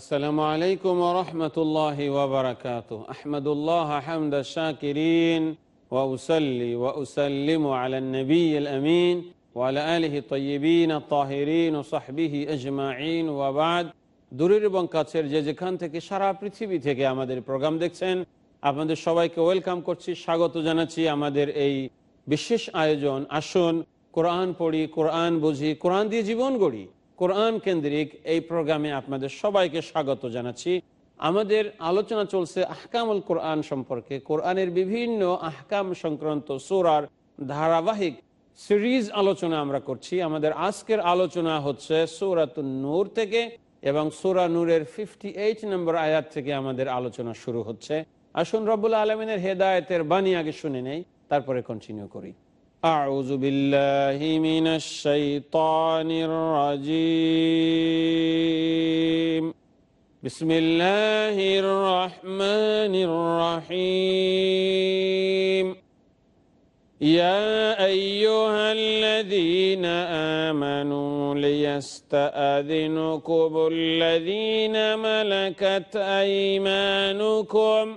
আসসালামু আলাইকুম রহমতুল্লাহ ওবরাকাত আহমদুল্লাহ হামদ শাকিরিন ওসলি ওসলিম আলনবী আমিন ওয়ালা আলহি তৈবিন তাহিরিন ও সাহবিহি আজমাইন ওয়াবাদ দূরের এবং কাছের যে যেখান থেকে সারা পৃথিবী থেকে আমাদের প্রোগ্রাম দেখছেন, আপনাদের সবাইকে ওয়েলকাম করছি, স্বাগত জানাচ্ছি আমাদের এই বিশেষ আয়োজন। আসুন, কোরআন পড়ি, কোরআন বুঝি, কোরআন দিয়ে জীবন গড়ি। কোরআন কেন্দ্রিক এই প্রোগ্রামে আপনাদের সবাইকে স্বাগত জানাচ্ছি। আমাদের আলোচনা চলছে আহকামুল কোরআন সম্পর্কে। কোরআনের বিভিন্ন আহকাম সংক্রান্ত সোরার ধারাবাহিক সিরিজ আলোচনা আমরা করছি। আমাদের আজকের আলোচনা হচ্ছে সৌরাতুন নূর থেকে এবং সোরা নূরের ফিফটি এইট নম্বর আয়াত থেকে আমাদের আলোচনা শুরু হচ্ছে। আসুন রব্বুল আলমিনের হেদায়তের বাণী আগে শুনে নেই, তারপরে কন্টিনিউ করি। أعوذ بالله من الشيطان الرجيم. بسم الله الرحمن الرحيم. يا أيها الذين آمنوا ليستأذنكم الذين ملكت أيمانكم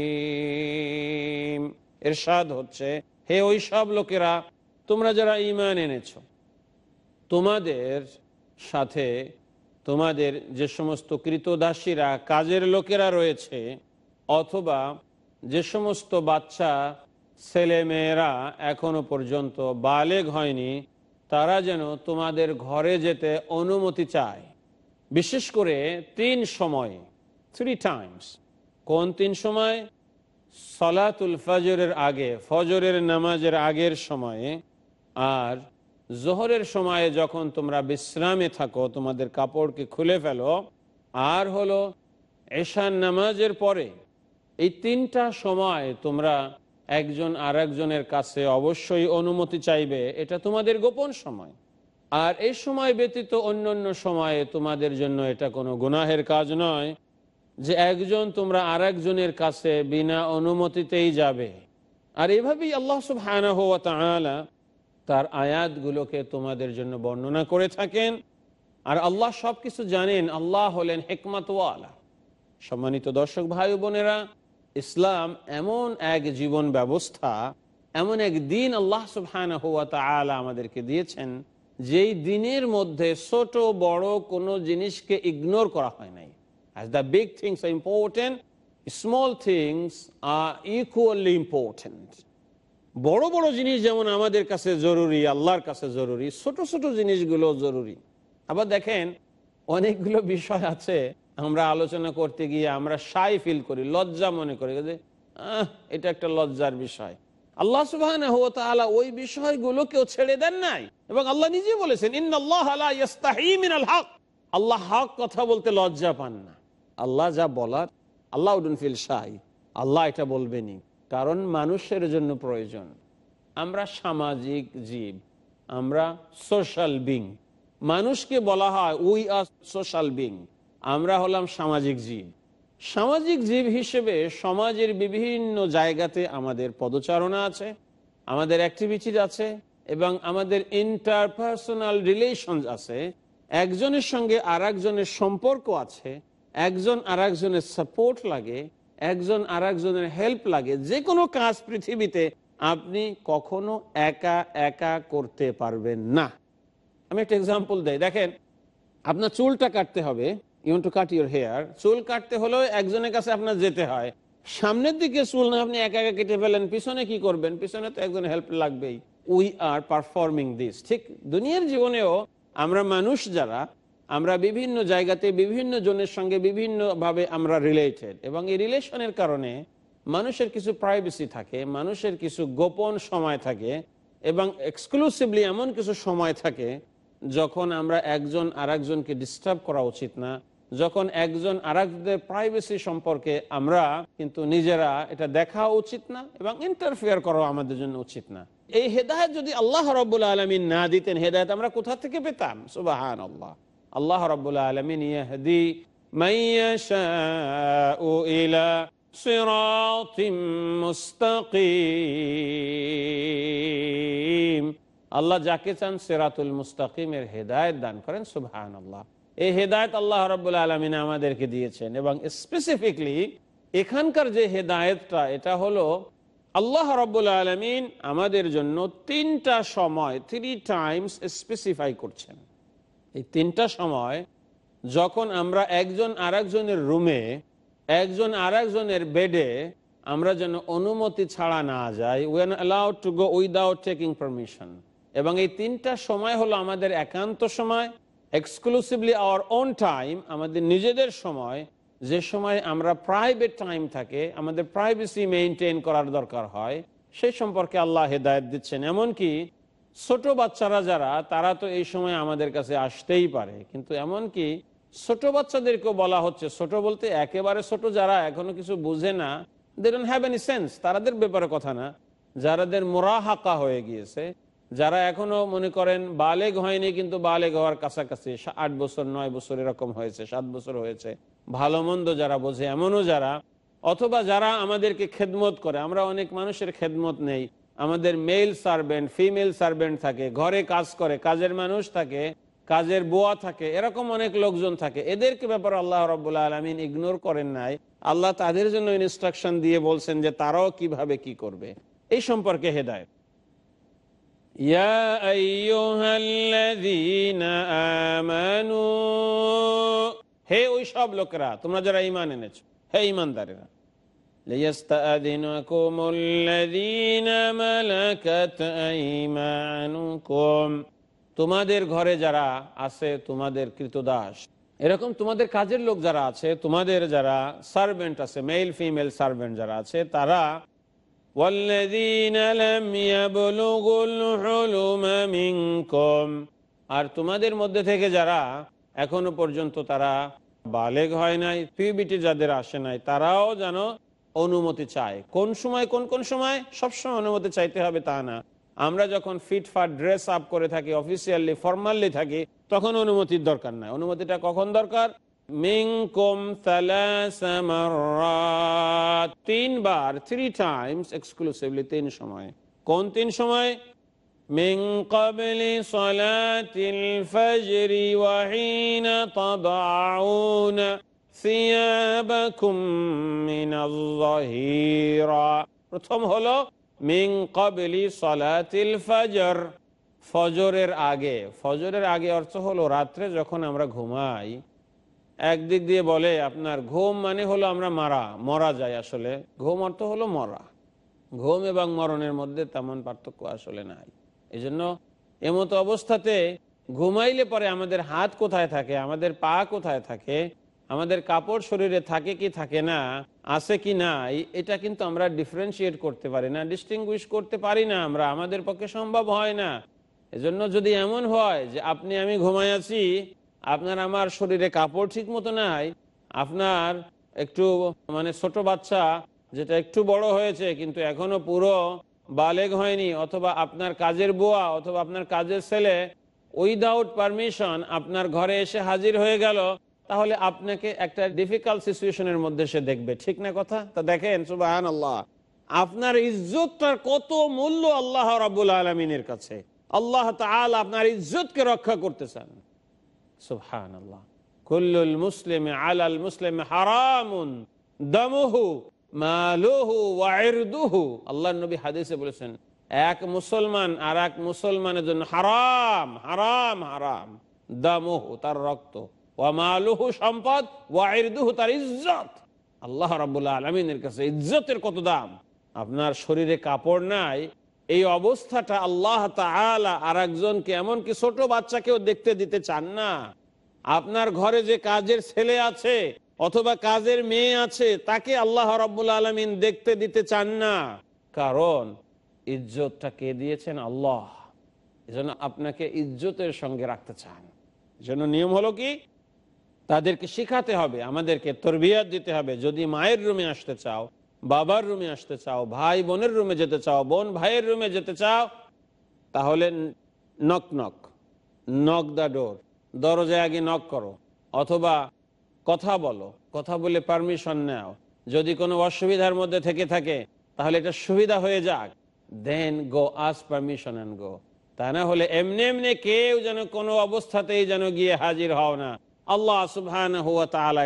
ইরশাদ হচ্ছে, হে ওই সব লোকেরা, তোমরা যারা ঈমান এনেছো, তোমাদের সাথে তোমাদের যে সমস্ত কৃতদাসীরা, কাজের লোকেরা রয়েছে, অথবা যে সমস্ত বাচ্চা, ছেলে মেয়েরা এখনও পর্যন্ত বালেগ হয়নি, তারা যেন তোমাদের ঘরে যেতে অনুমতি চায়। বিশেষ করে তিন সময় থ্রি টাইমস কোন তিন সময়? সলাতুল ফজরের আগে, ফজরের নামাজের আগের সময়ে আর জোহরের সময়ে যখন তোমরা বিশ্রামে থাকো, তোমাদের কাপড়কে খুলে ফেলো, আর হলো এশান নামাজের পরে এই তিনটা সময় তোমরা একজন আর একজনের কাছে অবশ্যই অনুমতি চাইবে, এটা তোমাদের গোপন সময়। আর এই সময় ব্যতীত অন্য অন্য সময়ে তোমাদের জন্য এটা কোনো গুনাহের কাজ নয়। যে একজন তোমরা আর একজনের কাছে বিনা অনুমতিতেই যাবে। আর এভাবেই আল্লাহ সুবহানাহ ওয়া তাআলা তার আয়াতগুলোকে তোমাদের জন্য বর্ণনা করে থাকেন। আর আল্লাহ সব কিছু জানেন, আল্লাহ হলেন হেকমাতওয়ালা। সম্মানিত দর্শক ভাই বোনেরা, ইসলাম এমন এক জীবন ব্যবস্থা, এমন এক দিন আল্লাহ সুবহান হুয়া তালা আমাদেরকে দিয়েছেন, যেই দিনের মধ্যে ছোট বড় কোনো জিনিসকে ইগনোর করা হয় নাই। As the big things are important small things are equally important বড় বড় জিনিস যেমন আমাদের কাছে জরুরি, আল্লাহর কাছে জরুরি, ছোট ছোট জিনিসগুলো জরুরি। আবার দেখেন, অনেকগুলো বিষয় আছে, আমরা আলোচনা করতে গিয়ে আমরা সাই ফিল করি, লজ্জা মনে করি যে এটা একটা লজ্জার বিষয়। আল্লাহ সুবাহ ওই বিষয়গুলোকেও ছেড়ে দেন নাই। এবং আল্লাহ নিজে বলেছেন আল্লাহ হক কথা বলতে লজ্জা পান না। আল্লাহ যা বলার, আল্লাহ ফিল শাহি আল্লাহ এটা বলবেনি কারণ মানুষের জন্য প্রয়োজন। আমরা সামাজিক জীব, আমরা সোশ্যাল বিং। মানুষকে বলা হয়, উই আর সোশ্যাল বিং। আমরা হলাম সামাজিক জীব। সামাজিক জীব হিসেবে সমাজের বিভিন্ন জায়গাতে আমাদের পদচারণা আছে, আমাদের অ্যাক্টিভিটিজ আছে, এবং আমাদের ইন্টারপার্সোনাল রিলেশন আছে। একজনের সঙ্গে আর সম্পর্ক আছে একজন আর একজনের সাপোর্ট লাগে, একজন আর একজনের হেল্প লাগে, যে কোনো কাজ পৃথিবীতে আপনি কখনো একা একা করতে পারবেন না। আমি একটা এক্সাম্পল দেই। দেখেন, আপনার চুলটা কাটতে হবে। You to cut your hair চুল কাটতে হলেও একজনের কাছে আপনার যেতে হয়। সামনের দিকে চুল না, আপনি একা একা কেটে ফেলেন, পিছনে কি করবেন? পিছনে তো একজন হেল্প লাগবেই। উই আর পারফর্মিং দিস ঠিক, দুনিয়ার জীবনেও আমরা মানুষ যারা আমরা বিভিন্ন জায়গাতে বিভিন্ন জনের সঙ্গে বিভিন্নভাবে আমরা রিলেটেড এবং এই রিলেশনের কারণে মানুষের কিছু প্রাইভেসি থাকে, মানুষের কিছু গোপন সময় থাকে এবং এক্সক্লুসিভলি এমন কিছু সময় থাকে যখন আমরা একজন আরেকজনকে ডিস্টার্ব করা উচিত না, যখন একজন আর আরেকজনের প্রাইভেসি সম্পর্কে আমরা কিন্তু নিজেরা এটা দেখা উচিত না এবং ইন্টারফেয়ার করা আমাদের জন্য উচিত না। এই হেদায়ত যদি আল্লাহ রব্বুল আলমিন না দিতেন, হেদায়ত আমরা কোথা থেকে পেতাম? সুবাহান আল্লাহ আল্লাহ রব্বুল আলমিন ইয়াহদি মাইয়াশাউ আল্লাহ যাকে চান সেরাতুল মুস্তাকিমের হেদায়ত দান করেন সুবহান আল্লাহ এই হেদায়ত আল্লাহ রব্বুল আলমিন আমাদেরকে দিয়েছেন এবং স্পেসিফিকলি এখানকার যে হেদায়তটা, এটা হলো আল্লাহ রব্বুল আলমিন আমাদের জন্য তিনটা সময় থ্রি টাইমস স্পেসিফাই করছেন। এই তিনটা সময় যখন আমরা একজন আরেকজনের রুমে, একজন আরেকজনের বেডে আমরা যেন অনুমতি ছাড়া না যাই we are allowed to go without taking permission এবং এই তিনটা সময় হলো আমাদের একান্ত সময় এক্সক্লুসিভলি আওয়ার ওন টাইম আমাদের নিজেদের সময়। যে সময় আমরা প্রাইভেট টাইম থাকে, আমাদের প্রাইভেসি মেনটেন করার দরকার হয়, সেই সম্পর্কে আল্লাহ হেদায়ত দিচ্ছেন। এমনকি ছোট বাচ্চারা যারা, তারা তো এই সময় আমাদের কাছে আসতেই পারে। কিন্তু এমনকি ছোট বাচ্চাদেরকেও বলা হচ্ছে, ছোট বলতে একেবারে ছোট যারা এখনও কিছু বুঝে না they don't have any sense তারাদের ব্যাপারে কথা না। যারাদের মোরা মোরাহাকা হয়ে গিয়েছে, যারা এখনও মনে করেন বালেগ হয়নি, কিন্তু বালেগ হওয়ার কাছাকাছি আট বছর, নয় বছর এরকম হয়েছে, সাত বছর হয়েছে। ভালো মন্দ যারা বোঝে, এমনও যারা, অথবা যারা আমাদেরকে খেদমত করে, আমরা অনেক মানুষের খেদমত নেই। আমাদের মেল সার্ভেন্ট ফিমেল সার্ভেন্ট থাকে, ঘরে কাজ করে, কাজের মানুষ থাকে, কাজের বোয়া থাকে, এরকম অনেক লোকজন থাকে। এদেরকে ব্যাপারে আল্লাহ রবাহ আলমিন ইগনোর করেন নাই। আল্লাহ তাদের জন্য ইনস্ট্রাকশন দিয়ে বলছেন যে তারাও কীভাবে কি করবে। এই সম্পর্কে হেদায়ত। হে ওই সব লোকেরা, তোমরা যারা ইমান এনেছো, হে ইমানদারেরা ليستأذنكم الذين ملكت أيمانكم তোমাদের ঘরে যারা আছে তোমাদের কৃতদাস এরকম তোমাদের কাজের লোক যারা আছে তোমাদের যারা সার্ভেন্ট আছে মেল ফিমেল সার্ভেন্ট যারা আছে তারা আর তোমাদের মধ্যে থেকে যারা এখনো পর্যন্ত তারা বালেগ হয় নাই পিউবিটি যাদের আসে নাই তারাও যেন অনুমতি চায় কোন সময় কোন কোন সময় সবসময় অনুমতি চাইতে হবে তা না আমরা যখন ফিটফাট ড্রেস আপ করে থাকি অফিসিয়ালি ফর্মালি থাকি তখন অনুমতির দরকার নাই অনুমতিটা কখন দরকার মিংকুম তিনবার থ্রি টাইমস এক্সক্লুসিভলি তিন সময় কোন তিন সময় من قبل صلاة الفجر وحين تضعون ثيابكم من الظهيرة প্রথম হলো মিং কবলি সলাতিল ফজর। ফজরের আগে ফজরের আগে অর্থ হলো রাত্রে যখন আমরা ঘুমাই, একদিক দিয়ে বলে আপনার ঘুম মানে হলো আমরা মারা, মরা যায় আসলে। ঘুম অর্থ হলো মরা। ঘুম এবং মরণের মধ্যে তেমন পার্থক্য আসলে নাই। এই জন্য এমতো অবস্থাতে ঘুমাইলে পরে আমাদের হাত কোথায় থাকে, আমাদের পা কোথায় থাকে আমাদের কাপড় শরীরে থাকে কি থাকে না, আছে কি নাই এটা কিন্তু আমরা ডিফারেন্সিয়েট করতে পারি না ডিস্টিংগুইশ করতে পারি না আমরা, আমাদের পক্ষে সম্ভব হয় না। এজন্য যদি এমন হয় যে আপনি আমি ঘুমাই আছি, আপনার আমার শরীরে কাপড় ঠিক মতো নাই, আপনার একটু মানে ছোট বাচ্চা যেটা একটু বড় হয়েছে কিন্তু এখনও পুরো বালেগ হয়নি অথবা আপনার কাজের বুয়া অথবা আপনার কাজের ছেলে উইদাউট পারমিশন আপনার ঘরে এসে হাজির হয়ে গেল তাহলে আপনাকে একটা ডিফিকাল্ট সিচুয়েশনের মধ্যে সে দেখবে। ঠিক না কথা? তা দেখেন সুবাহান আল্লাহ আপনার ইজ্জতটার কত মূল্য আল্লাহ রাবুল আলমিনের কাছে। আল্লাহ তাল আপনার ইজ্জতকে রক্ষা করতে চান। সুবহান আল্লাহ কুল্লুল মুসলিম আলাল মুসলিম হারামুন, দমহু, মালুহু ওয়াইরদুহু আল্লাহ নবী হাদিসে বলেছেন, এক মুসলমান আর এক মুসলমানের জন্য হারাম হারাম হারাম। দামহু, তার রক্ত। সম্পদ তার ইজ্জত। আল্লাহ রাবুল্লাহ আলমিনের কাছে ইজ্জতের কত দাম? আপনার শরীরে কাপড় নাই, এই অবস্থাটা আল্লাহ তালা আর একজনকে এমনকি ছোট বাচ্চাকেও দেখতে দিতে চান না? আপনার ঘরে যে কাজের ছেলে আছে অথবা কাজের মেয়ে আছে, তাকে আল্লাহ রব্বুল আলমিন দেখতে দিতে চান না। কারণ ইজ্জতটা কে দিয়েছেন? আল্লাহ। এজন্য আপনাকে ইজ্জতের সঙ্গে রাখতে চান। এজন্য নিয়ম হলো কি? তাদেরকে শিখাতে হবে, আমাদেরকে তরবিয়াত দিতে হবে। যদি মায়ের রুমে আসতে চাও, বাবার রুমে আসতে চাও, ভাই বোনের রুমে যেতে চাও, বোন ভাইয়ের রুমে যেতে চাও, তাহলে knock knock knock the door দরজায় আগে নক করো, অথবা কথা বলো, কথা বলে পারমিশন নাও। যদি কোনো অসুবিধার মধ্যে থেকে থাকে, তাহলে এটা সুবিধা হয়ে যাক। দেন গো আস পারমিশন অ্যান্ড গো তা না হলে এমনি এমনি কেউ যেন কোনো অবস্থাতেই যেন গিয়ে হাজির হও না। আল্লাহ সুবহান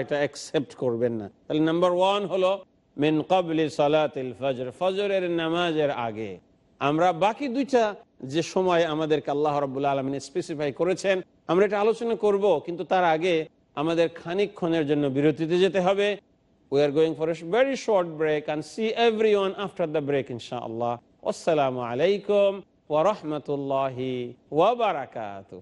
এটা অ্যাকসেপ্ট করবেন না। তাহলে নাম্বার ওয়ান হলো, মিন কবলি সালাতিল ফজর ফজরের নামাজের আগে। আমরা বাকি দুইটা যে সময় আমাদেরকে আল্লাহ রব্বুল আলমিন স্পেসিফাই করেছেন, আমরা এটা আলোচনা করব, কিন্তু তার আগে আমাদের খানিকক্ষণের জন্য বিরতিতে যেতে হবে। We are going for a very short break and see everyone after the break ইনশাআল্লাহ আসসালামু আলাইকুম ওরহমতুল্লাহি ওয়াবারাকাতুহ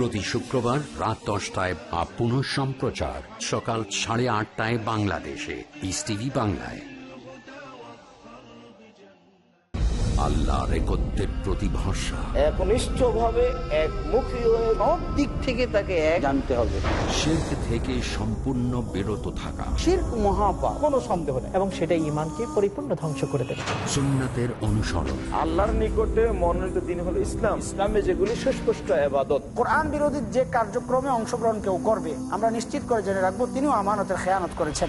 প্রতি শুক্রবার রাত দশটায় বা পুনঃ সম্প্রচার সকাল সাড়ে আটটায় বাংলাদেশে ইস বাংলায়। আল্লাহ রেকত্বের প্রতি ভরসা একনিষ্ঠ ভাবে একমুখী হয়ে সব দিক থেকে তাকে এক জানতে হবে। শিল্প থেকে সম্পূর্ণ বিরত থাকা। শির্ক মহাপাপ। কোনো সন্দেহ নেই। এবং সেটা ইমানকে পরিপূর্ণ ধ্বংস করে দেবে। সুন্নাতের অনুসরণ। আল্লাহর নিকটে মনোনীত দিন হলো ইসলাম। ইসলামে যেগুলি সুস্পষ্ট আবাদত কোরআন বিরোধী যে কার্যক্রমে অংশগ্রহণ কেউ করবে আমরা নিশ্চিত করে জেনে রাখব তিনিও আমানতের খেয়ানত করেছেন।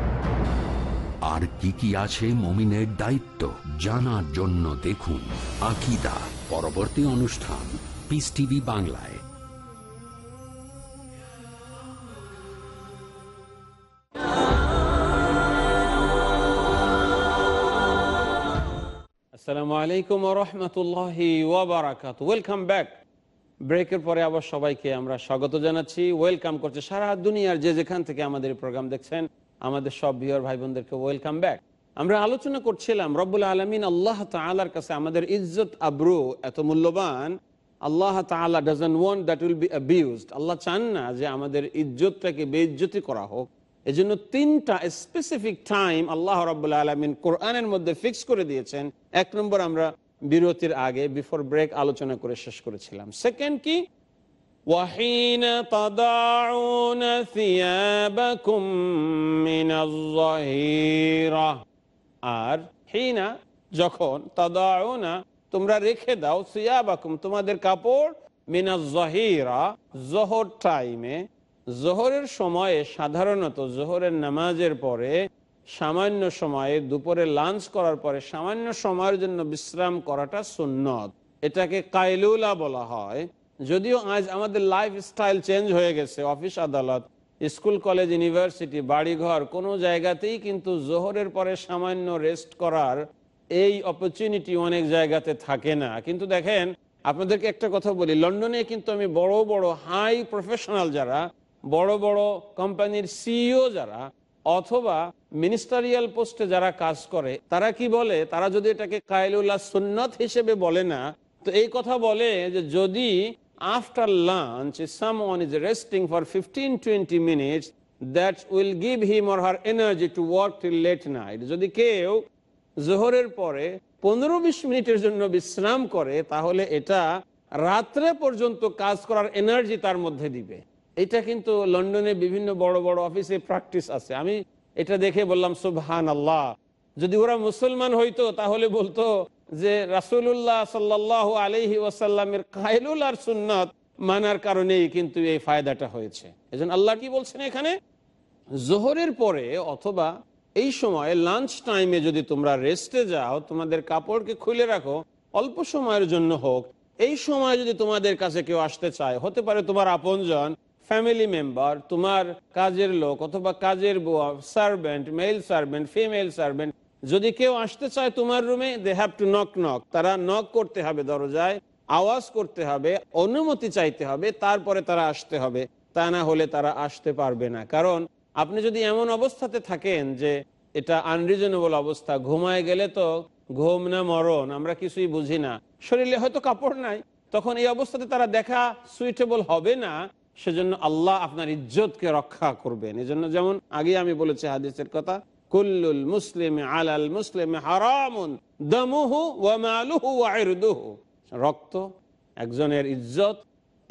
আর কি কি আছে মমিনের দায়িত্ব জানার জন্য দেখুন আকিদা পরবর্তী অনুষ্ঠান পিস টিভি বাংলায়। আসসালামু আলাইকুম রহমতুল্লাহি ওয়েলকাম ব্যাক ব্রেকের পরে আবার সবাইকে আমরা স্বাগত জানাচ্ছি। ওয়েলকাম করছে সারা দুনিয়ার যে যেখান থেকে আমাদের প্রোগ্রাম দেখছেন। আমাদের সব বিয়র ভাই বোনদেরকে ওয়েলকাম ব্যাক আমরা আলোচনা করছিলাম, রব্বুল আলমিন আল্লাহ তালার কাছে আমাদের ইজ্জত আব্রু এত মূল্যবান, Allah Ta'ala doesn't want that will be abused Allah চান না যে আমাদের ইজ্জতটাকে বেইজ্জতি করা হোক। এজন্য তিনটা স্পেসিফিক টাইম আল্লাহ রাবুল্লাহ আলমিন কোরআনের মধ্যে ফিক্স করে দিয়েছেন। এক নম্বর আমরা বিরতির আগে বিফোর ব্রেক আলোচনা করে শেষ করেছিলাম। সেকেন্ড কি? وحين تضعون ثيابكم من الظهيرة আর হিনা যখন তাদাউনা তোমরা রেখে দাও সিয়াবাকুম তোমাদের কাপড় মিনা জহিরা জোহর টাইমে জোহরের সময়ে সাধারণত জোহরের নামাজের পরে সামান্য সময়ে দুপুরে লাঞ্চ করার পরে সামান্য সময়ের জন্য বিশ্রাম করাটা সুন্নত এটাকে কাইলুলা বলা হয় যদিও আজ আমাদের লাইফ স্টাইল চেঞ্জ হয়ে গেছে অফিস আদালত স্কুল কলেজ ইউনিভার্সিটি বাড়িঘর, কোনো জায়গাতেই কিন্তু জোহরের পরে সামান্য রেস্ট করার এই অপরচুনিটি অনেক জায়গাতে থাকে না। কিন্তু দেখেন, আপনাদেরকে একটা কথা বলি, লন্ডনে কিন্তু আমি বড় বড় হাই প্রফেশনাল যারা, বড় বড় কোম্পানির সিইও যারা, অথবা মিনিস্টারিয়াল পোস্টে যারা কাজ করে, তারা কি বলে, তারা যদি এটাকে কায়লুল্লাহ সুন্নত হিসেবে বলে না, তো এই কথা বলে যে যদি after lunch someone is resting for fifteen twenty minutes that will give him or her energy to work till late night যদি কেউ জোহরের পরে পনেরো, বিশ মিনিটের জন্য বিশ্রাম করে, তাহলে এটা রাত্রে পর্যন্ত কাজ করার এনার্জি তার মধ্যে দিবে। এটা কিন্তু লন্ডনে বিভিন্ন বড় বড় অফিসে প্র্যাকটিস আছে। আমি এটা দেখে বললাম সুবহান আল্লাহ যদি ওরা মুসলমান হইতো, তাহলে বলতো যে রাসুল্লাহ সাল্লাহ আলহি ওয়াসাল্লামের কায়লুল আর সুন্নত মানার কারণেই কিন্তু এই ফায়দাটা হয়েছে। এজন্য আল্লাহ কি বলছেন এখানে? জোহরের পরে অথবা এই সময় লাঞ্চ টাইমে যদি তোমরা রেস্টে যাও, তোমাদের কাপড়কে খুলে রাখো, অল্প সময়ের জন্য হোক, এই সময় যদি তোমাদের কাছে কেউ আসতে চায়, হতে পারে তোমার আপনজন, ফ্যামিলি মেম্বার, তোমার কাজের লোক অথবা কাজের বুয়া servant male servant female servant যদি কেউ আসতে চায় তোমার রুমে they have to knock knock তারা নক করতে হবে দরজায়, আওয়াজ করতে হবে, অনুমতি চাইতে হবে, তারপরে তারা আসতে হবে। তা না হলে তারা আসতে পারবে না। কারণ আপনি যদি এমন অবস্থাতে থাকেন যে এটা আনরিজনেবল অবস্থা, ঘুমায় গেলে তো ঘুম না মরণ, আমরা কিছুই বুঝি না। শরীরে হয়তো কাপড় নাই, তখন এই অবস্থাতে তারা দেখা সুইটেবল হবে না, সেজন্য আল্লাহ আপনার ইজ্জতকে রক্ষা করবেন। এজন্য যেমন আগে আমি বলেছি হাদিসের কথা কুল্লুল মুসলিম আলাল মুসলিম হারামুন, দমুহু রক্ত একজনের ইজ্জত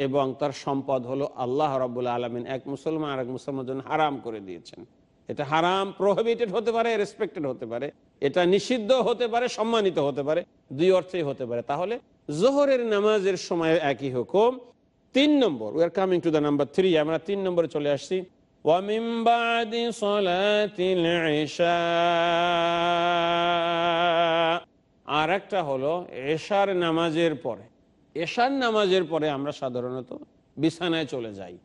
এবং তার সম্পদ হলো আল্লাহ রাব্বুল আলামিন, এক মুসলমান আর এক মুসলমান জন্য হারাম করে দিয়েছেন। এটা হারাম প্রোহিবিটেড হতে পারে রেসপেক্টেড হতে পারে, এটা নিষিদ্ধ হতে পারে, সম্মানিত হতে পারে, দুই অর্থেই হতে পারে। তাহলে জোহরের নামাজের সময় একই হুকুম। তিন number we are coming to the number three আমরা তিন নম্বরে চলে আসছি। ومن بعد صلاة العشاء আর একটা হলো এশার নামাজের পরে এশার নামাজের পরে আমরা সাধারণত বিছানায় চলে যাই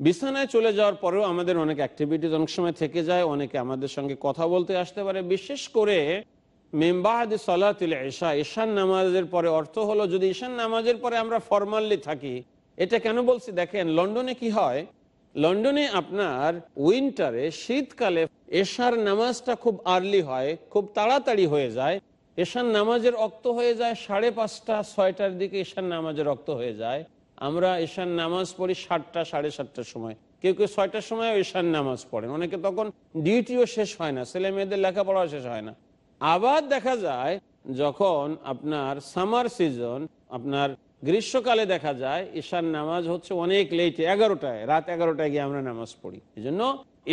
বিছানায় চলে যাওয়ার পরেও আমাদের অনেক অ্যাক্টিভিটিস অনেক সময় থেকে যায় অনেকে আমাদের সঙ্গে কথা বলতে আসতে পারে বিশেষ করে মেম্বাহাদি সলাতিল এশা ঈশান নামাজের পরে অর্থ হলো যদি ঈশান নামাজের পরে আমরা ফরমালি থাকি এটা কেন বলছি দেখেন লন্ডনে কি হয় লন্ডনে আপনার উইন্টারে শীতকালে এশার নামাজটা খুব আর্লি হয়, খুব তাড়াতাড়ি হয়ে যায়। এশার নামাজের রক্ত হয়ে যায়, সাড়ে পাঁচটা, ছয়টার দিকে এশার নামাজের রক্ত হয়ে যায়। আমরা এশার নামাজ পড়ি সাতটা, সাড়ে সাতটার সময়। কেউ কেউ ছয়টার সময় এশার নামাজ পড়েন অনেকে তখন ডিউটিও শেষ হয় না, ছেলে মেয়েদের লেখাপড়াও শেষ হয় না। আবার দেখা যায় যখন আপনার সামার সিজন, আপনার গ্রীষ্মকালে দেখা যায়, ঈশান নামাজ হচ্ছে অনেক লেটে এগারোটায়, রাত এগারোটায় গিয়ে আমরা নামাজ পড়ি। এই জন্য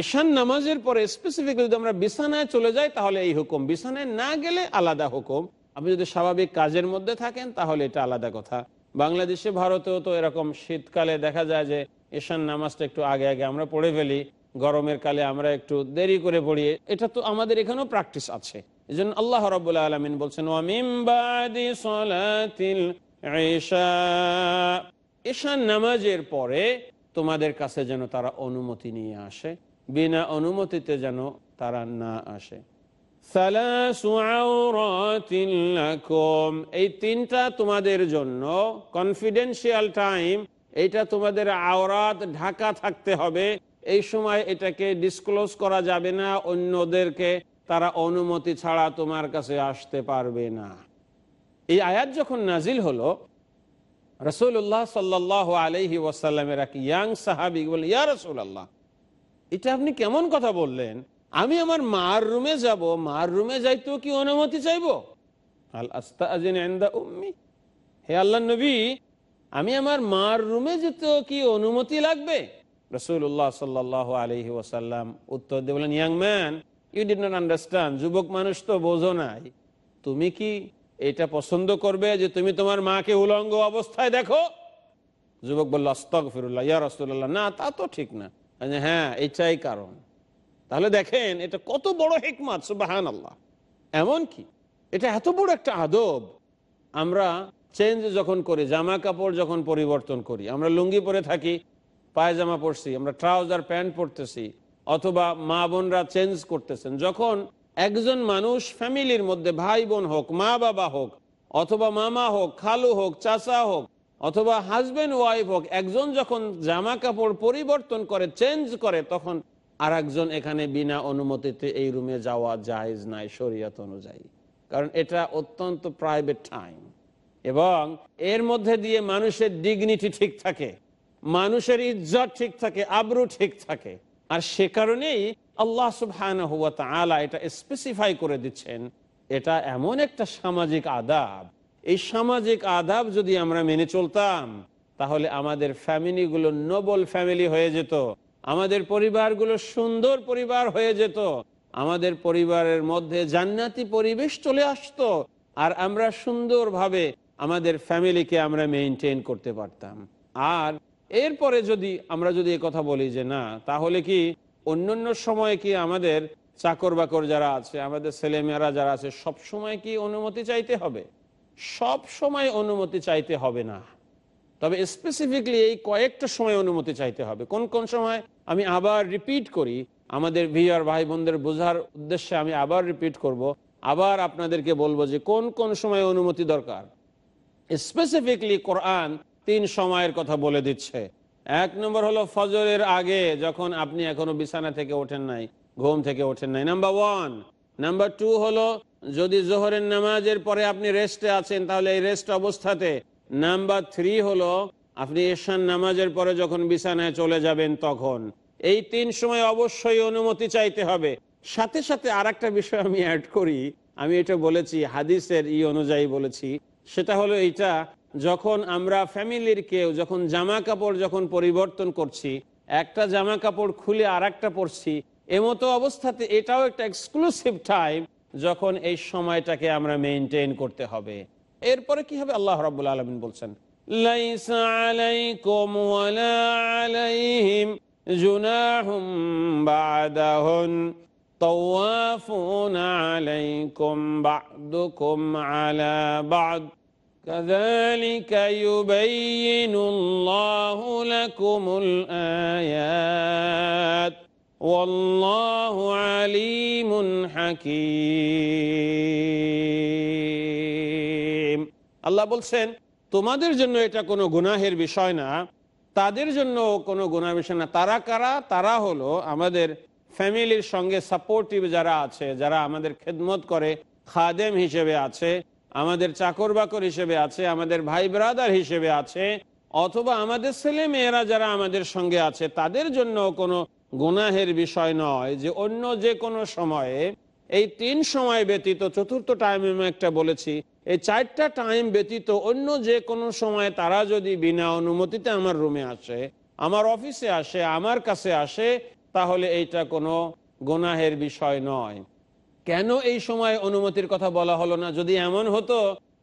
ঈশান নামাজের পরে স্পেসিফিক যদি আমরা বিছানায় চলে যাই, তাহলে এই হুকুম। বিছানায় না গেলে আলাদা হুকুম। আপনি যদি স্বাভাবিক কাজের মধ্যে থাকেন, তাহলে এটা আলাদা কথা। বাংলাদেশে, ভারতেও তো এরকম শীতকালে দেখা যায় যে ঈশান নামাজটা একটু আগে আগে আমরা পড়ে ফেলি, গরমের কালে আমরা একটু দেরি করে পড়ি। এটা তো আমাদের এখানেও প্র্যাকটিস আছে। এই জন্য আল্লাহ রবাহ আলমিন বলছেন ঈশান নামাজের পরে তোমাদের কাছে যেন তারা অনুমতি নিয়ে আসে, বিনা অনুমতিতে যেন তারা না আসে। এই তিনটা তোমাদের জন্য কনফিডেন্সিয়াল টাইম এইটা তোমাদের আওরাত ঢাকা থাকতে হবে। এই সময় এটাকে ডিসক্লোজ করা যাবে না, অন্যদেরকে তারা অনুমতি ছাড়া তোমার কাছে আসতে পারবে না। এই আয়াত যখন নাজিল হলো রসুল্লাহ সাল্লাহ আলহি ওয়াসাল্লামের এক ইয়াং সাহাবি বলে ইয়া রসুল্লাহ এটা আপনি কেমন কথা বললেন? আমি আমার মার রুমে যাব, মার রুমে যাইতেও কি অনুমতি চাইব? আল আস্তা উম্মি, হে আল্লাহ নবী, আমি আমার মার রুমে যেতেও কি অনুমতি লাগবে? রসুল্লাহ সাল্লাহ আলহি ওয়াসাল্লাম উত্তর দিয়ে বলেন young man, you did not understand, যুবক মানুষ তো বোঝো নাই। তুমি কি এটা পছন্দ করবে যে তুমি তোমার মাকে উলঙ্গ অবস্থায় দেখো? যুবক বলল আস্তক ফিরুল্লাহ ইয়া রসুল্লাহ না, তা তো ঠিক না। হ্যাঁ এটাই কারণ। তাহলে দেখেন, এটা কত বড় হেকমাত সুবাহান আল্লাহ এমন কি? এটা এত বড় একটা আদব। আমরা চেঞ্জ যখন করি জামা কাপড় যখন পরিবর্তন করি, আমরা লুঙ্গি পরে থাকি, পায়জামা পরছি, আমরা ট্রাউজার প্যান্ট পরতেছি, অথবা মা বোনরা চেঞ্জ করতেছেন, যখন একজন মানুষ ফ্যামিলির মধ্যে ভাই বোন হোক, মা বাবা হোক, অথবা মামা হোক, খালু হোক, চাচা হোক, অথবা হাজবেন্ড ওয়াইফ হোক, একজন যখন জামা কাপড় পরিবর্তন করে চেঞ্জ করে, তখন আর একজন এখানে বিনা অনুমতিতে এই রুমে যাওয়া জায়েজ নাই শরীয়ত অনুযায়ী। কারণ এটা অত্যন্ত প্রাইভেট টাইম এবং এর মধ্যে দিয়ে মানুষের ডিগনিটি ঠিক থাকে, মানুষের ইজ্জত ঠিক থাকে, আব্রু ঠিক থাকে। আর সে কারণেই আল্লাহ তাআলা এটা স্পেসিফাই করে দিচ্ছেন, এটা এমন একটা সামাজিক আদাব। এই সামাজিক আদাব যদি আমরা মেনে চলতাম, তাহলে আমাদের ফ্যামিলিগুলো নোবল ফ্যামিলি হয়ে যেত, আমাদের পরিবারগুলো সুন্দর পরিবার হয়ে যেত, আমাদের পরিবারের মধ্যে জান্নাতি পরিবেশ চলে আসতো, আর আমরা সুন্দরভাবে আমাদের ফ্যামিলিকে আমরা মেনটেন করতে পারতাম। আর এরপরে যদি আমরা যদি কথা বলি যে না, তাহলে কি অন্যান্য সময় কি আমাদের চাকর বাকর যারা আছে, আমাদের ছেলেমেয়েরা যারা আছে, সব সময় কি অনুমতি চাইতে হবে? সব সময় অনুমতি চাইতে হবে না। তবে স্পেসিফিকলি এই কয়েকটা সময় অনুমতি চাইতে হবে। কোন কোন সময়? আমি আবার রিপিট করি, আমাদের ভিআর ভাই বোনদের বোঝার উদ্দেশ্যে আমি আবার রিপিট করব। আবার আপনাদেরকে বলব যে কোন কোন সময় অনুমতি দরকার? স্পেসিফিকলি কোরআন তিন সময়ের কথা বলে দিচ্ছে। এক নম্বর হলো ফজরের আগে, যখন আপনি এখনও বিছানা থেকে ওঠেন নাই, ঘুম থেকে ওঠেন নাই। নাম্বার ওয়ান নাম্বার টু হলো, যদি জোহরের নামাজের পরে আপনি রেস্টে আছেন, তাহলে এই রেস্ট অবস্থাতে। নাম্বার থ্রি হলো, আপনি এশান নামাজের পরে যখন বিছানায় চলে যাবেন তখন। এই তিন সময় অবশ্যই অনুমতি চাইতে হবে। সাথে সাথে আর বিষয় আমি অ্যাড করি। আমি এটা বলেছি, হাদিসের ই অনুযায়ী বলেছি। সেটা হলো এইটা যখন আমরা ফ্যামিলির কেউ, যখন জামা কাপড় যখন পরিবর্তন করছি, একটা জামা কাপড় খুলে আর একটা পরছি, এমতো অবস্থাতে এটাও একটা এক্সক্লুসিভ টাইম যখন এই সময়টাকে আমরা মেনটেন করতে হবে। এরপরে কি হবে? আল্লাহ রাব্বুল আলামিন বলছেন জুনাহুম كذلك يبين الله لكم الآيات والله عليم حكيم আল্লাহ বলছেন তোমাদের জন্য এটা কোনো গুনাহের বিষয় না তাদের জন্য কোনো গুনাহ বিষয় না তারা কারা তারা হলো আমাদের ফ্যামিলির সঙ্গে সাপোর্টিভ যারা আছে যারা আমাদের খেদমত করে খাদেম হিসেবে আছে আমাদের চাকর বাকর হিসেবে আছে, আমাদের ভাই ব্রাদার হিসেবে আছে, অথবা আমাদের ছেলে মেয়েরা যারা আমাদের সঙ্গে আছে, তাদের জন্য কোনো গুনাহের বিষয় নয় যে অন্য যে কোনো সময়ে, এই তিন সময় ব্যতীত, চতুর্থ টাইম আমি একটা বলেছি, এই চারটা টাইম ব্যতীত অন্য যে কোনো সময় তারা যদি বিনা অনুমতিতে আমার রুমে আসে, আমার অফিসে আসে, আমার কাছে আসে, তাহলে এইটা কোনো গোনাহের বিষয় নয়। কেন এই সময় অনুমতির কথা বলা হলো না? যদি এমন হতো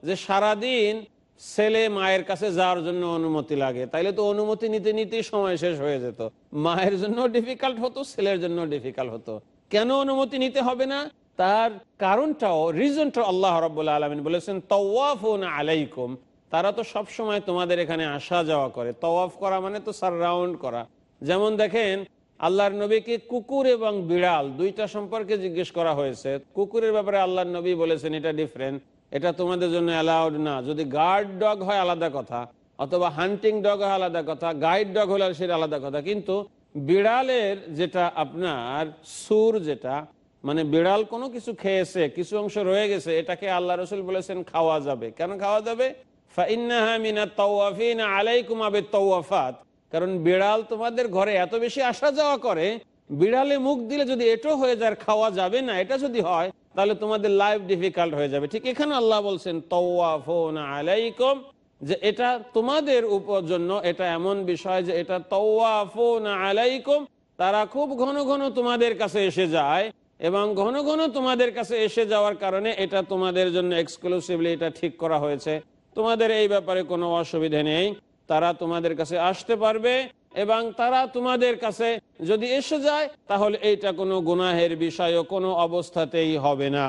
যে সারাদিন ছেলে মায়ের কাছে যাওয়ার জন্য অনুমতি লাগে, তাইলে তো অনুমতি নিতে নিতেই সময় শেষ হয়ে যেত। মায়ের জন্য ডিফিকাল্ট হতো, ছেলের জন্য ডিফিকাল্ট হতো। কেন অনুমতি নিতে হবে না? তার কারণটাও রিজনটাও আল্লাহ রব্বুল্লা আলমিন বলেছেন, তওয়াফুন আলাইকুম। তারা তো সব সময় তোমাদের এখানে আসা যাওয়া করে। তওয়াফ করা মানে তো সারাউন্ড করা। যেমন দেখেন আল্লাহর নবীকে কুকুর এবং বিড়াল দুইটা সম্পর্কে জিজ্ঞেস করা হয়েছে। কুকুরের ব্যাপারে আল্লাহর নবী বলেছেন, এটা ডিফারেন্ট এটা তোমাদের জন্য অ্যালাউড না। যদি গার্ড ডগ হয় আলাদা কথা, অথবা হান্টিং ডগ হয় আলাদা কথা গাইড ডগ হলে সেটা আলাদা কথা। কিন্তু বিড়ালের যেটা আপনার সুর যেটা মানে বিড়াল কোনো কিছু খেয়েছে, কিছু অংশ রয়ে গেছে, এটাকে আল্লাহ রসুল বলেছেন খাওয়া যাবে। কেন খাওয়া যাবে? আলাইকুম আবে তৌফাত কারণ বিড়াল তোমাদের ঘরে এত বেশি আসা যাওয়া করে, বিড়ালে মুখ দিলে যদি এটো হয়ে যায় খাওয়া যাবে না, এটা যদি হয়, তাহলে তোমাদের লাইফ ডিফিকাল্ট হয়ে যাবে। ঠিক এখানে আল্লাহ বলছেন আলাইকুম যে এটা তোমাদের উপর জন্য, এটা এমন বিষয় যে এটা আলাইকুম তারা খুব ঘন ঘন তোমাদের কাছে এসে যায়, এবং ঘন ঘন তোমাদের কাছে এসে যাওয়ার কারণে এটা তোমাদের জন্য এক্সক্লুসিভলি এটা ঠিক করা হয়েছে। তোমাদের এই ব্যাপারে কোনো অসুবিধা নেই। তারা তোমাদের কাছে আসতে পারবে এবং তারা তোমাদের কাছে যদি এসে যায়, তাহলে এইটা কোনো গুনাহের বিষয় কোনো অবস্থাতেই হবে না।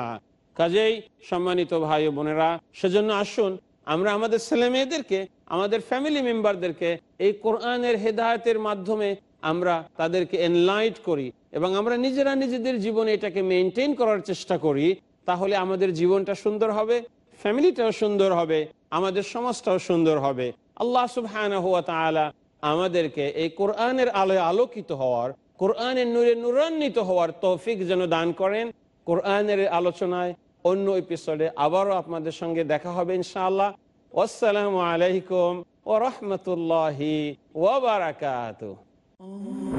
কাজেই সম্মানিত ভাই বোনেরা, সেজন্য আসুন, আমরা আমাদের ছেলে মেয়েদেরকে, আমাদের ফ্যামিলি মেম্বারদেরকে এই কোরআনের হেদায়তের মাধ্যমে আমরা তাদেরকে এনলাইট করি এবং আমরা নিজেরা নিজেদের জীবনে এটাকে মেনটেন করার চেষ্টা করি, তাহলে আমাদের জীবনটা সুন্দর হবে ফ্যামিলিটাও সুন্দর হবে, আমাদের সমাজটাও সুন্দর হবে। আল্লাহ সুবাহ আমাদেরকে এই কোরআনের আলোয় আলোকিত হওয়ার, কোরআনের নূরে নুরান্বিত হওয়ার তৌফিক যেন দান করেন। কোরআনের আলোচনায় অন্য এপিসোডে আবারও আপনাদের সঙ্গে দেখা হবে ইনশাআল্লাহ। আসসালামু আলাইকুম ও রহমতুল্লাহি ওবরাকাত Oh